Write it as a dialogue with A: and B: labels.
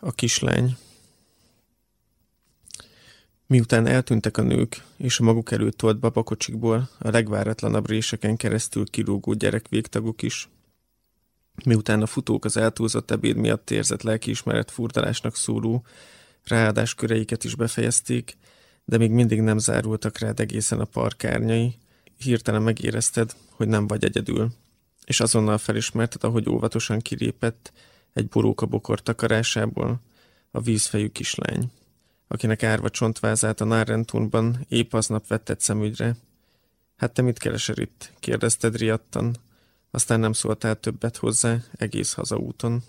A: A kislány. Miután eltűntek a nők, és a maguk előtt tolt babakocsikból a legváratlanabb réseken keresztül kirúgó gyerek végtagok is, miután a futók az eltúlzott ebéd miatt érzett lelkiismeret furdalásnak szóló ráadás köreiket is befejezték, de még mindig nem zárultak rád egészen a parkárnyai, hirtelen megérezted, hogy nem vagy egyedül, és azonnal felismerted, ahogy óvatosan kilépett egy boróka bokor takarásából a vízfejű kislány, akinek árva csontvázát a Nárentunban épp aznap vetted szemügyre. Hát te mit keresel itt? kérdezted riadtan, aztán nem szóltál többet hozzá egész hazaúton.